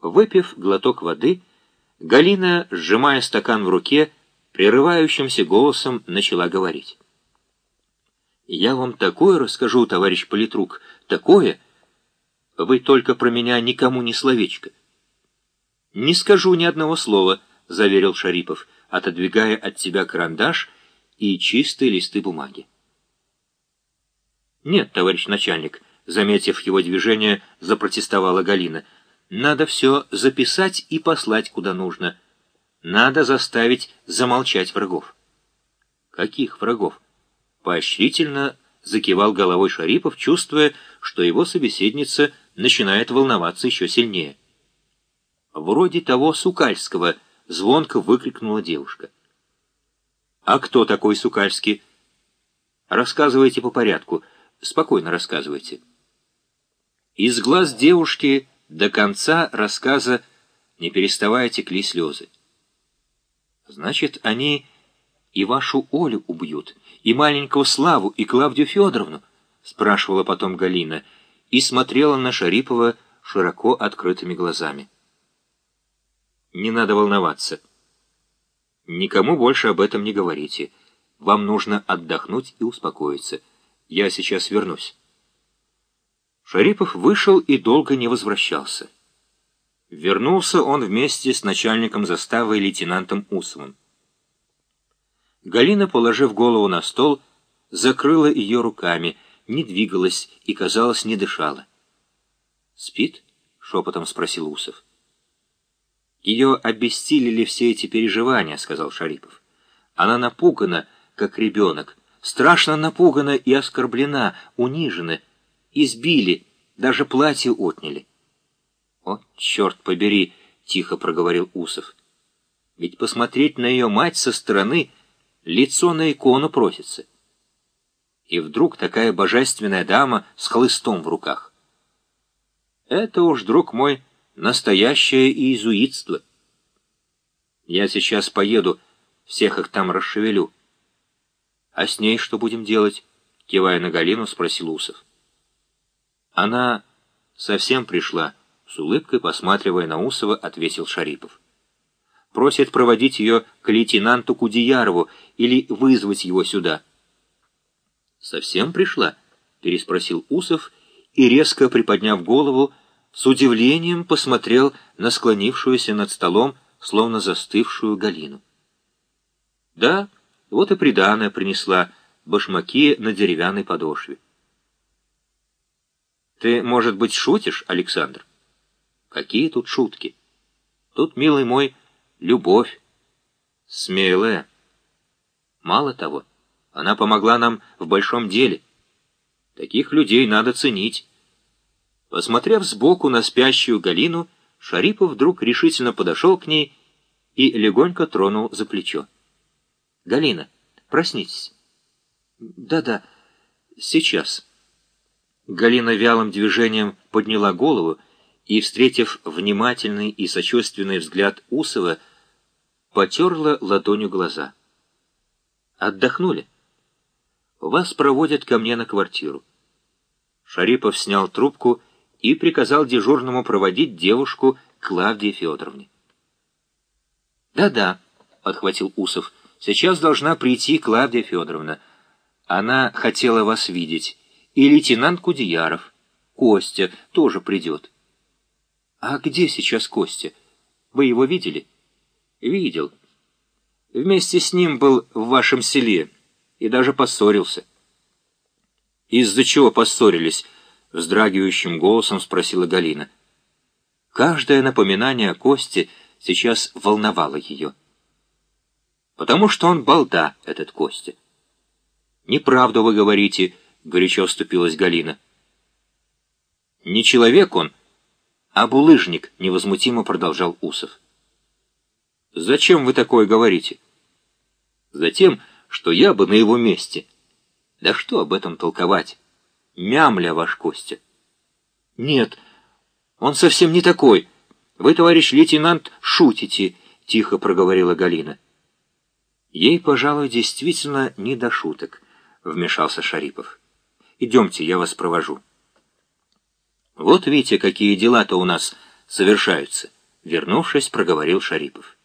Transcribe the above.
Выпив глоток воды, Галина, сжимая стакан в руке, прерывающимся голосом начала говорить. «Я вам такое расскажу, товарищ политрук, такое. Вы только про меня никому ни словечко». «Не скажу ни одного слова», — заверил Шарипов, отодвигая от себя карандаш и чистые листы бумаги. «Нет, товарищ начальник», — заметив его движение, запротестовала Галина, — надо все записать и послать куда нужно. Надо заставить замолчать врагов. Каких врагов? Поощрительно закивал головой Шарипов, чувствуя, что его собеседница начинает волноваться еще сильнее. «Вроде того Сукальского», — звонко выкрикнула девушка. «А кто такой Сукальский?» «Рассказывайте по порядку. Спокойно рассказывайте». Из глаз девушки до конца рассказа, не переставая, текли слезы. Значит, они и вашу Олю убьют, и маленького Славу, и Клавдию Федоровну, спрашивала потом Галина, и смотрела на Шарипова широко открытыми глазами. Не надо волноваться. Никому больше об этом не говорите. Вам нужно отдохнуть и успокоиться. Я сейчас вернусь. Шарипов вышел и долго не возвращался. Вернулся он вместе с начальником заставы лейтенантом Усовым. Галина, положив голову на стол, закрыла ее руками, не двигалась и, казалось, не дышала. «Спит?» — шепотом спросил Усов. «Ее обестилили все эти переживания», — сказал Шарипов. «Она напугана, как ребенок, страшно напугана и оскорблена, унижена, избили, даже платье отняли. «О, черт побери!» — тихо проговорил Усов. «Ведь посмотреть на ее мать со стороны лицо на икону просится». И вдруг такая божественная дама с хлыстом в руках. Это уж, друг мой, настоящее иезуитство. Я сейчас поеду, всех их там расшевелю. А с ней что будем делать? Кивая на Галину, спросил Усов. Она совсем пришла, с улыбкой посматривая на Усова, ответил Шарипов. Просит проводить ее к лейтенанту Кудеярову или вызвать его сюда. «Совсем пришла?» — переспросил Усов и, резко приподняв голову, с удивлением посмотрел на склонившуюся над столом, словно застывшую Галину. «Да, вот и приданое принесла, башмаки на деревянной подошве». Ты, может быть, шутишь, Александр? Какие тут шутки? Тут, милый мой, любовь. Смелая. Мало того, она помогла нам в большом деле. Таких людей надо ценить. Посмотрев сбоку на спящую Галину, Шарипов вдруг решительно подошел к ней и легонько тронул за плечо. «Галина, проснитесь». «Да-да, сейчас». Галина вялым движением подняла голову и, встретив внимательный и сочувственный взгляд Усова, потерла ладонью глаза. «Отдохнули? Вас проводят ко мне на квартиру». Шарипов снял трубку и приказал дежурному проводить девушку Клавдии Федоровне. «Да-да», — подхватил Усов, — «сейчас должна прийти Клавдия Федоровна. Она хотела вас видеть» и лейтенант Кудеяров. Костя тоже придет. А где сейчас Костя? Вы его видели? Видел. Вместе с ним был в вашем селе и даже поссорился. Из-за чего поссорились? Вздрагивающим голосом спросила Галина. Каждое напоминание о Косте сейчас волновало ее. Потому что он балда, этот Костя. Неправду вы говорите, — горячо вступилась Галина. «Не человек он, а булыжник», — невозмутимо продолжал Усов. «Зачем вы такое говорите?» «Затем, что я бы на его месте». «Да что об этом толковать? Мямля ваш Костя». «Нет, он совсем не такой. Вы, товарищ лейтенант, шутите», — тихо проговорила Галина. Ей, пожалуй, действительно не до шуток, — вмешался Шарипов. Идемте, я вас провожу. Вот видите, какие дела-то у нас совершаются», — вернувшись, проговорил Шарипов.